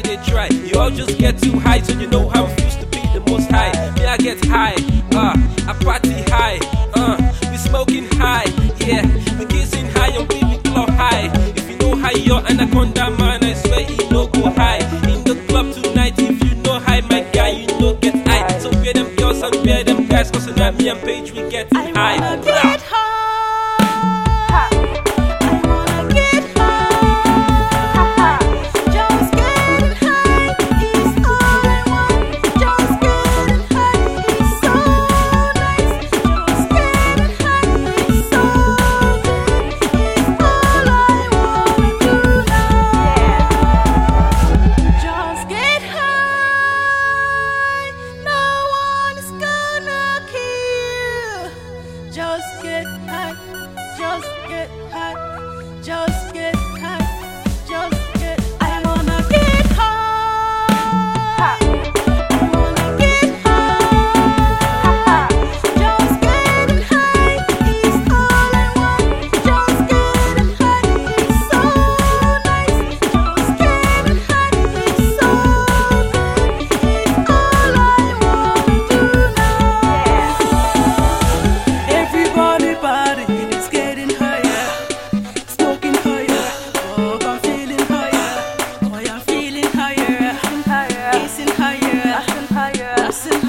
They try. You all just get too high, so you know how it feels to be the most high. Me, I get high, uh, I party high, uh, we smoking high, yeah, we kissing high, I'm giving high. If you know how you're anaconda, man, I swear you no go high. In the club tonight, if you know high, my guy, you know get high. So bear them girls and bear them guys, cause now me and Paige, we get high. I wanna get high. get high. just get high. just get high. Listen.